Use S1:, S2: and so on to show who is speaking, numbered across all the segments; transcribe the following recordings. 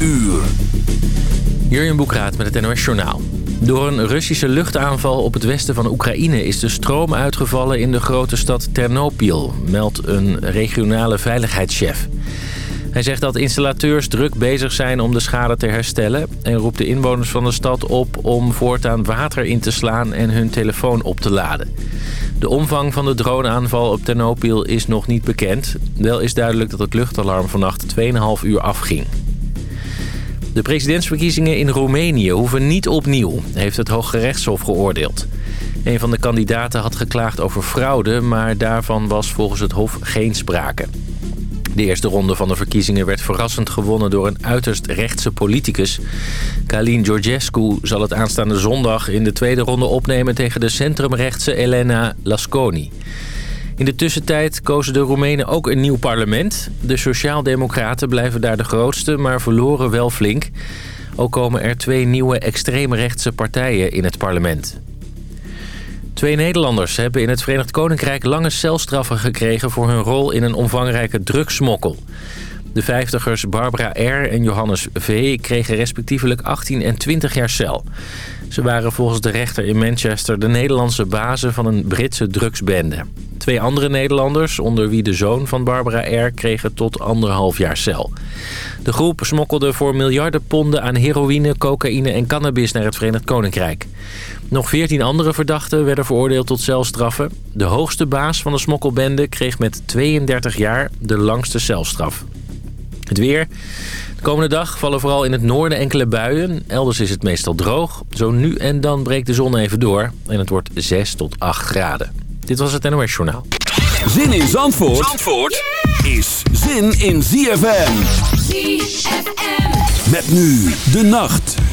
S1: uur. Jurjen Boekraat met het NOS Journaal. Door een Russische luchtaanval op het westen van Oekraïne... is de stroom uitgevallen in de grote stad Ternopil... meldt een regionale veiligheidschef. Hij zegt dat installateurs druk bezig zijn om de schade te herstellen... en roept de inwoners van de stad op om voortaan water in te slaan... en hun telefoon op te laden. De omvang van de droneaanval op Ternopil is nog niet bekend. Wel is duidelijk dat het luchtalarm vannacht 2,5 uur afging. De presidentsverkiezingen in Roemenië hoeven niet opnieuw, heeft het Hoge Rechtshof geoordeeld. Een van de kandidaten had geklaagd over fraude, maar daarvan was volgens het Hof geen sprake. De eerste ronde van de verkiezingen werd verrassend gewonnen door een uiterst rechtse politicus. Kalin Georgescu zal het aanstaande zondag in de tweede ronde opnemen tegen de centrumrechtse Elena Lasconi. In de tussentijd kozen de Roemenen ook een nieuw parlement. De Sociaaldemocraten blijven daar de grootste, maar verloren wel flink. Ook komen er twee nieuwe extreemrechtse partijen in het parlement. Twee Nederlanders hebben in het Verenigd Koninkrijk lange celstraffen gekregen... voor hun rol in een omvangrijke drugsmokkel. De vijftigers Barbara R. en Johannes V. kregen respectievelijk 18 en 20 jaar cel. Ze waren volgens de rechter in Manchester de Nederlandse bazen van een Britse drugsbende. Twee andere Nederlanders, onder wie de zoon van Barbara R., kregen tot anderhalf jaar cel. De groep smokkelde voor miljarden ponden aan heroïne, cocaïne en cannabis naar het Verenigd Koninkrijk. Nog veertien andere verdachten werden veroordeeld tot celstraffen. De hoogste baas van de smokkelbende kreeg met 32 jaar de langste celstraf. Het weer. De komende dag vallen vooral in het noorden enkele buien. Elders is het meestal droog. Zo nu en dan breekt de zon even door. En het wordt 6 tot 8 graden. Dit was het NOS Journaal.
S2: Zin in Zandvoort, Zandvoort is zin in ZFM. ZFM. Met nu de nacht.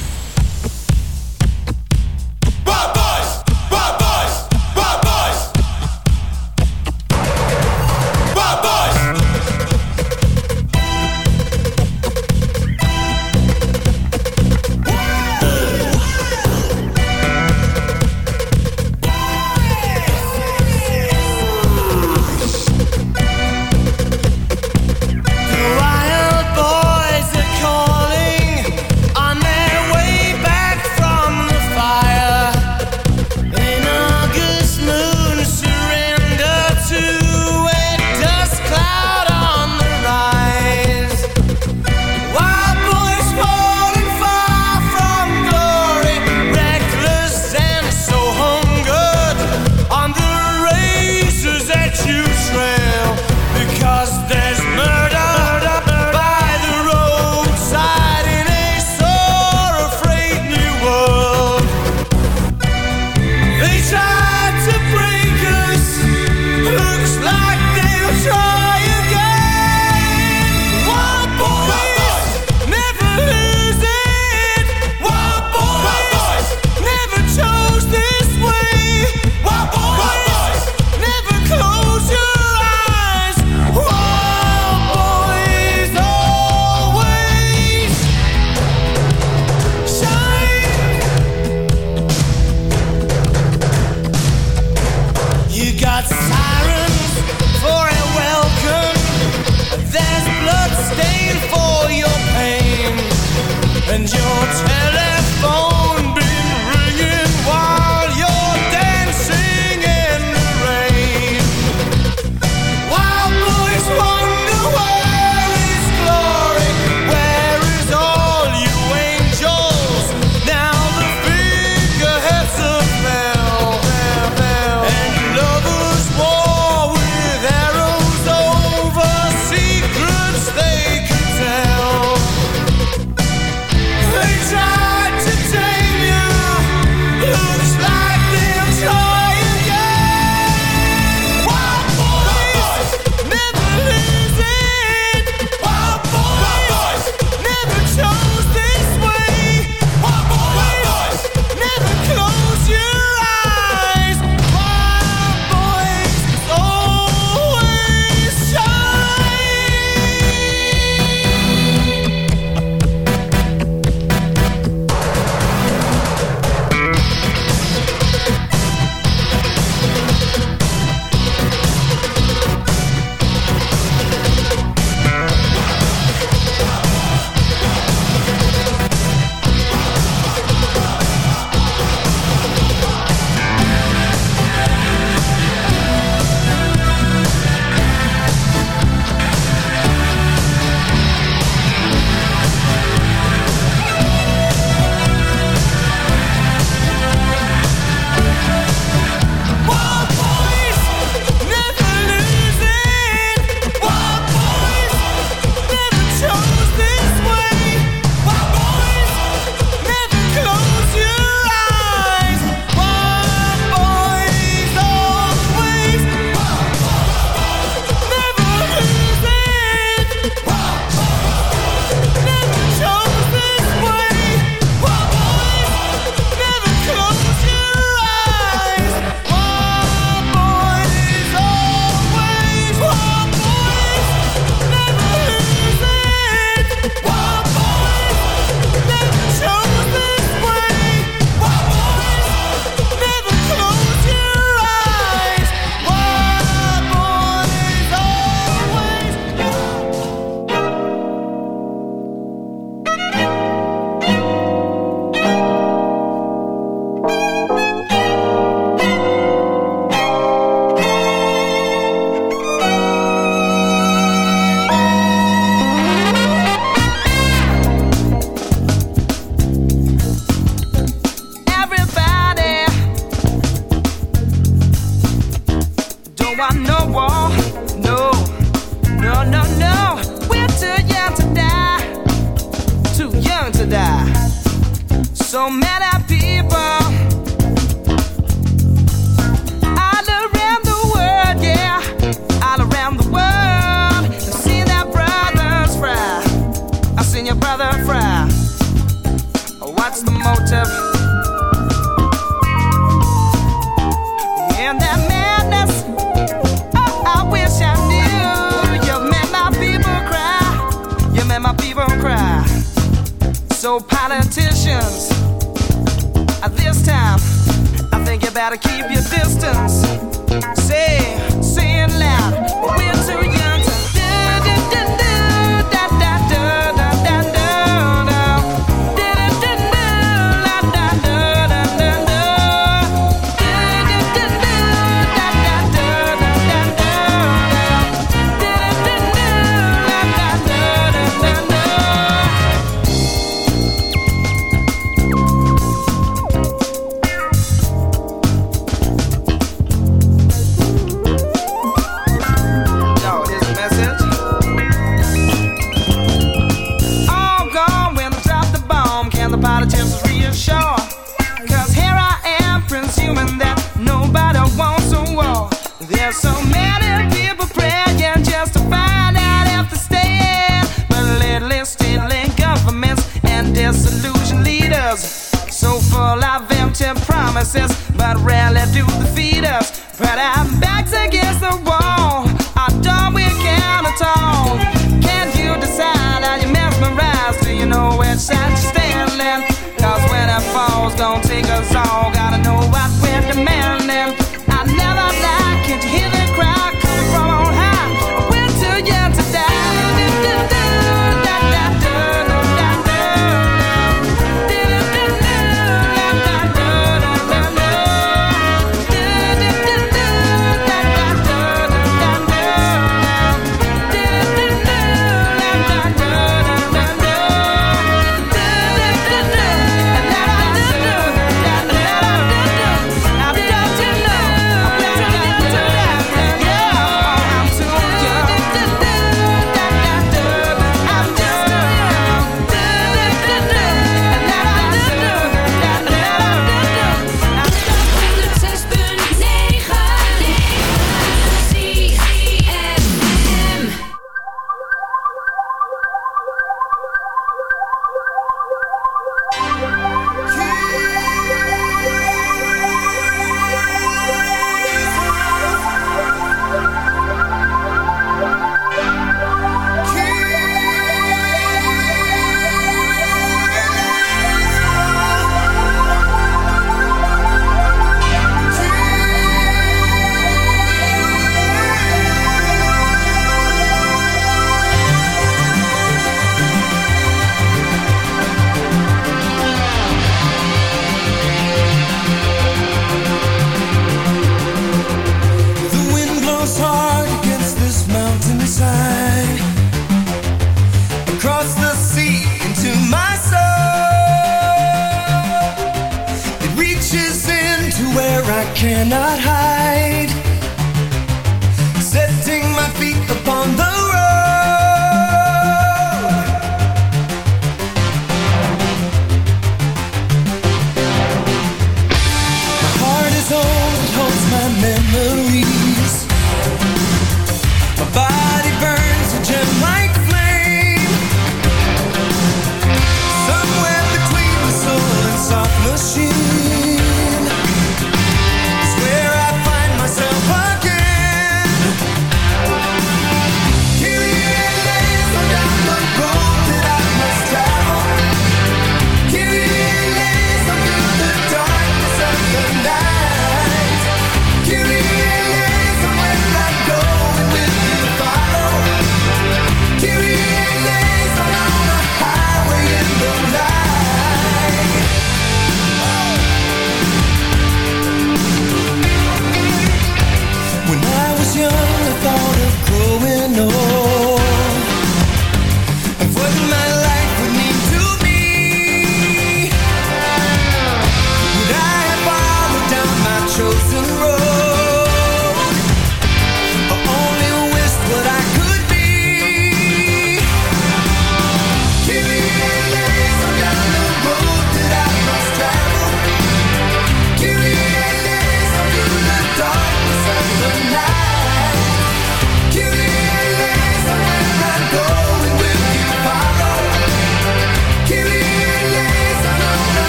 S3: and your telephone.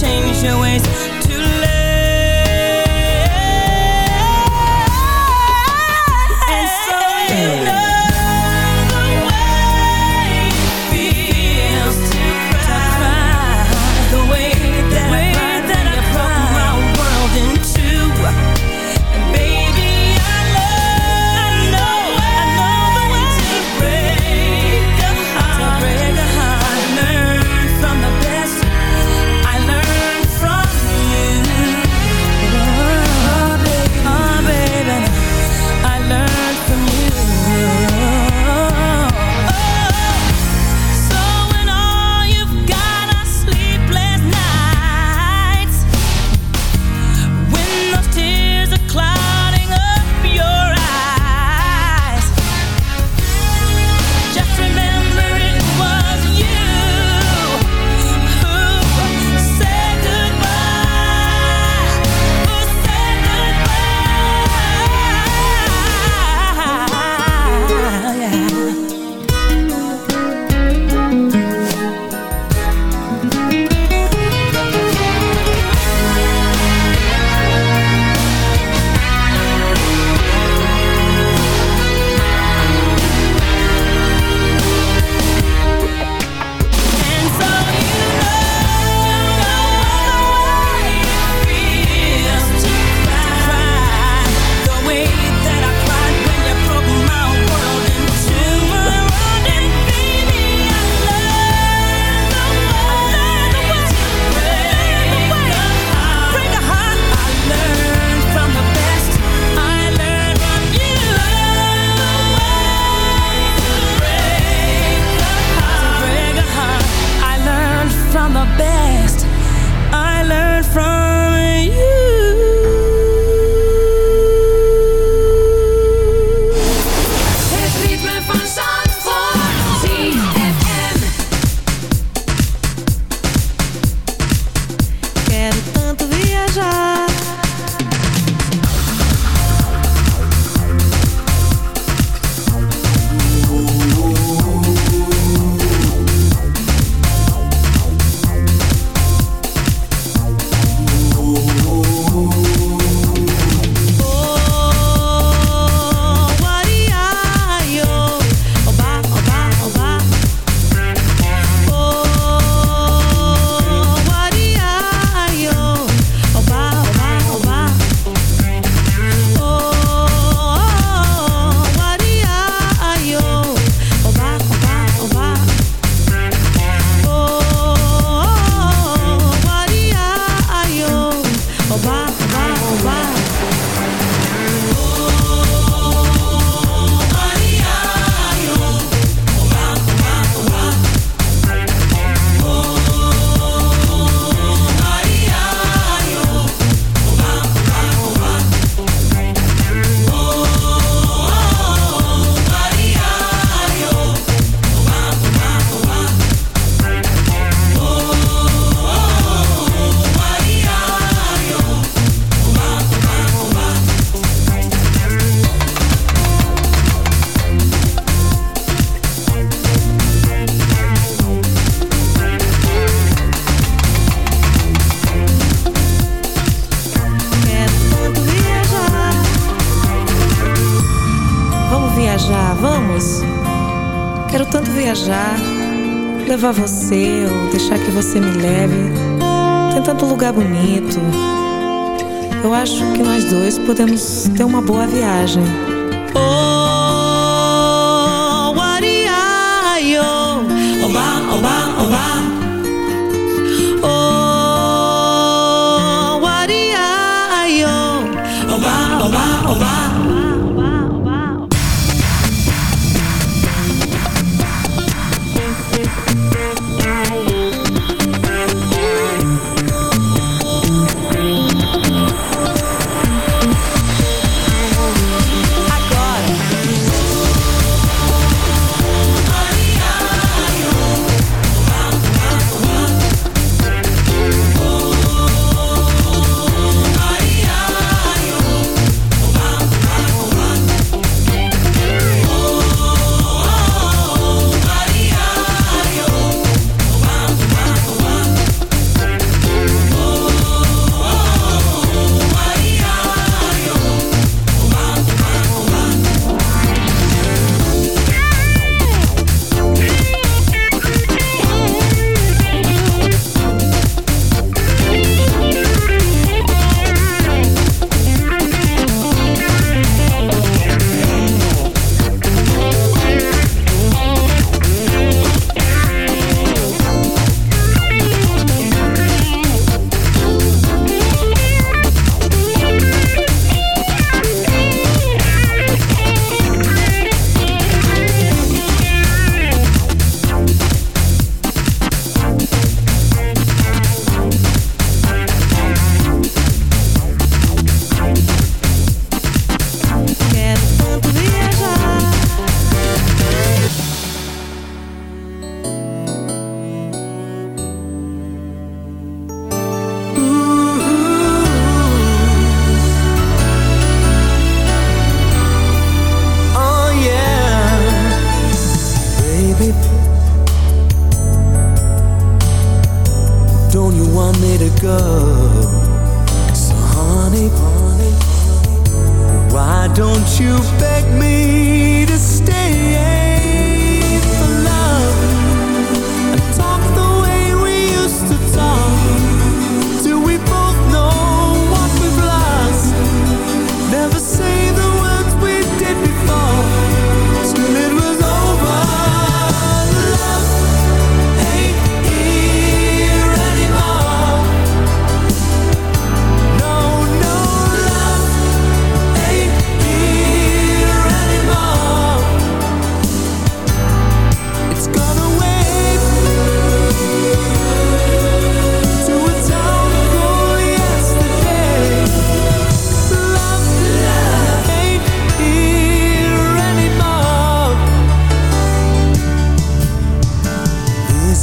S4: change your ways. levar você ou deixar que você me leve. Tem tanto lugar bonito. Eu acho que nós dois podemos ter uma boa viagem.
S5: Oh, what are you? Oba, oba, oba.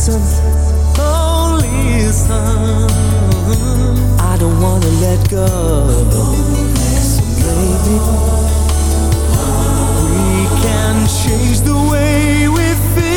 S5: listen, oh listen. I don't wanna let go. So maybe we can change the way we feel.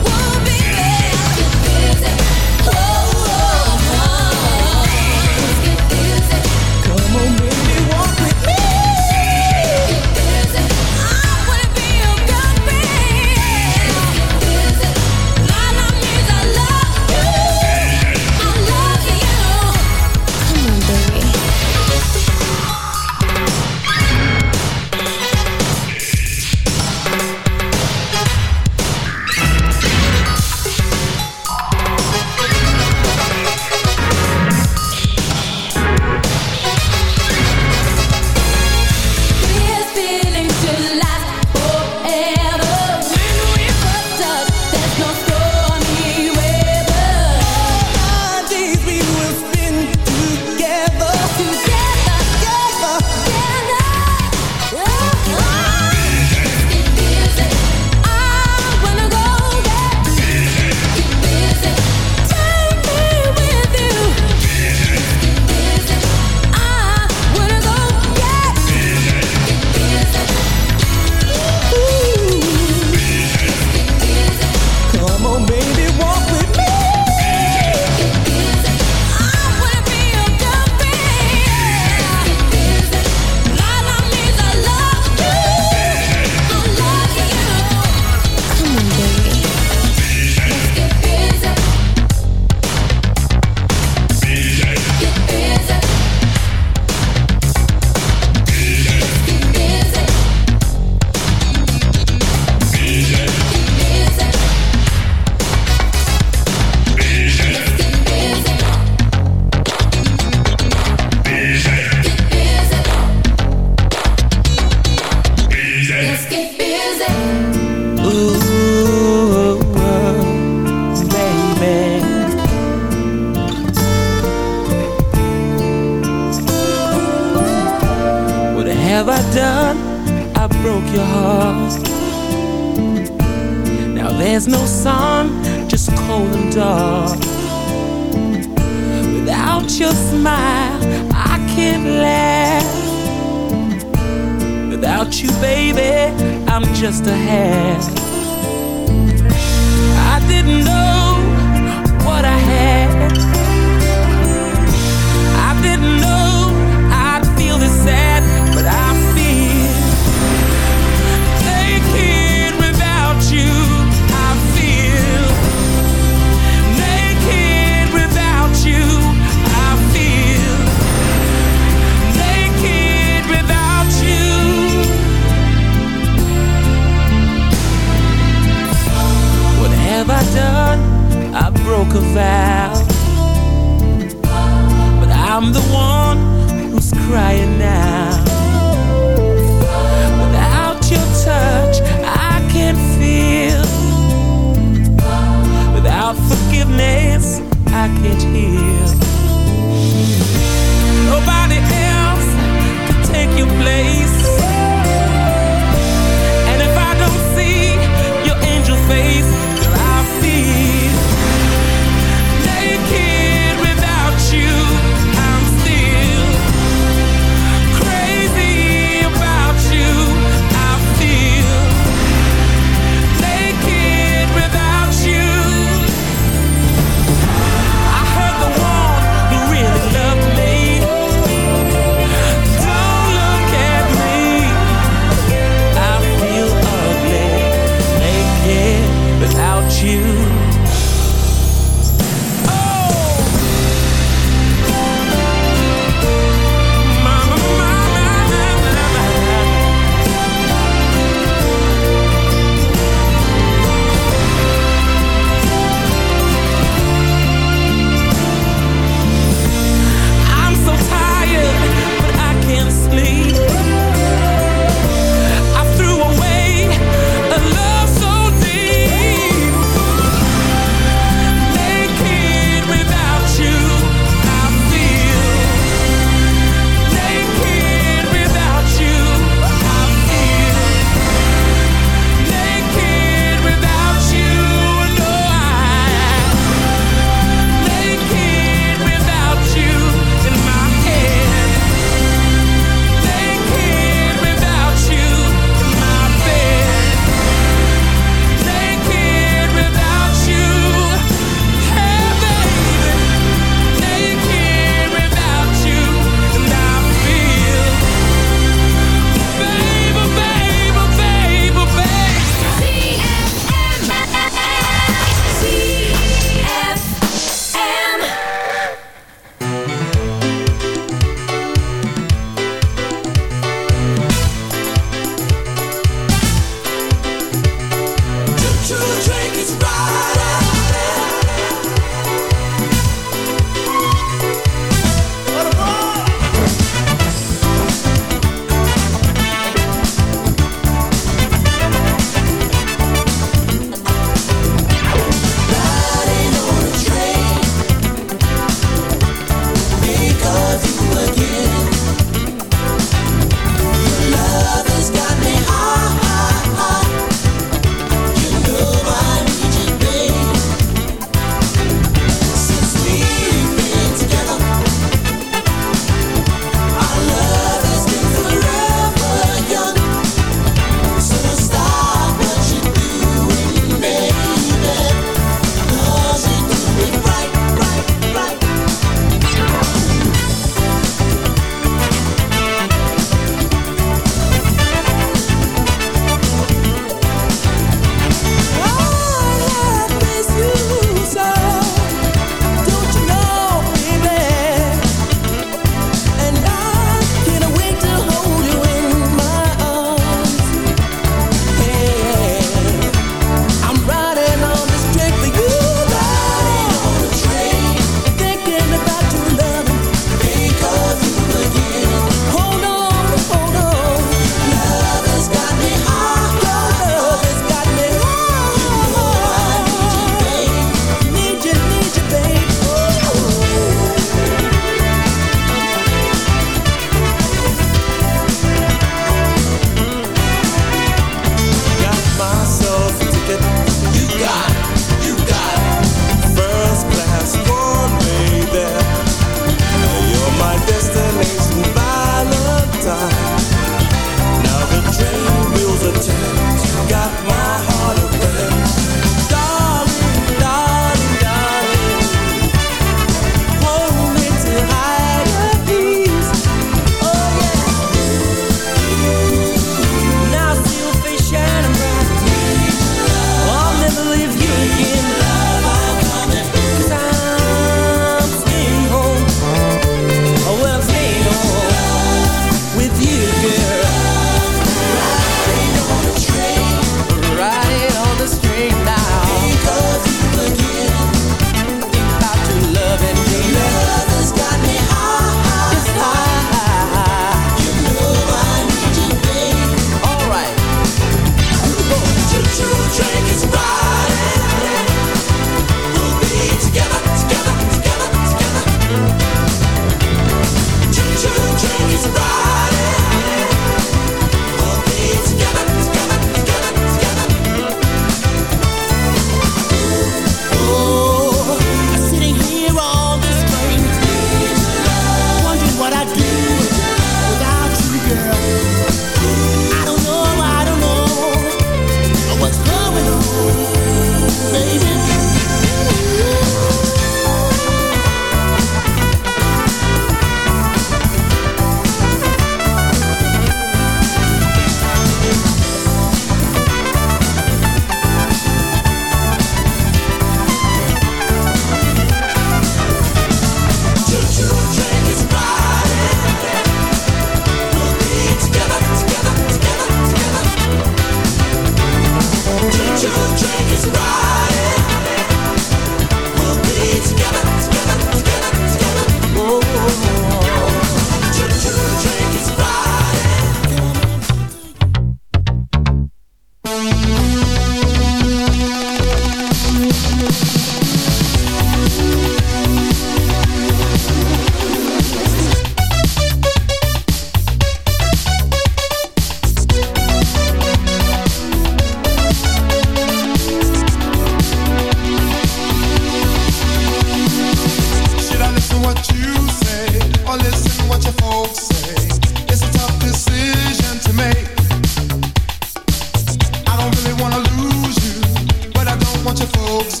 S6: folks.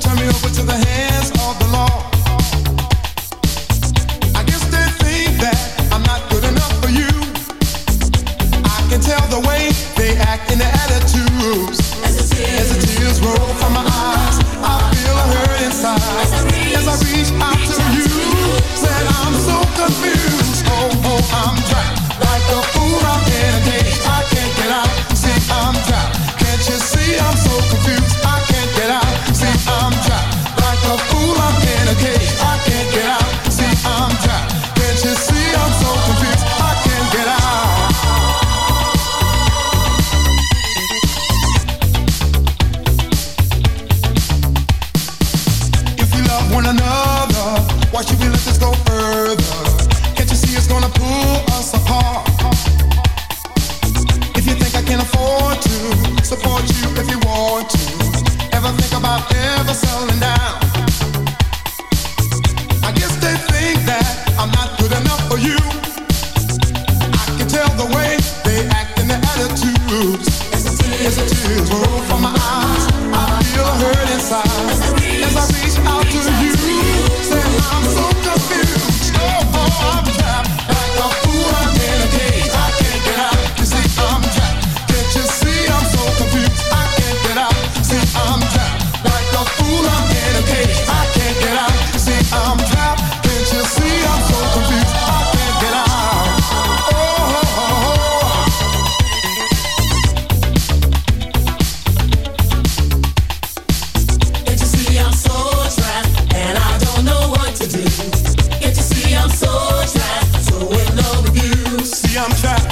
S6: Turn me over to the hands. I'm trapped.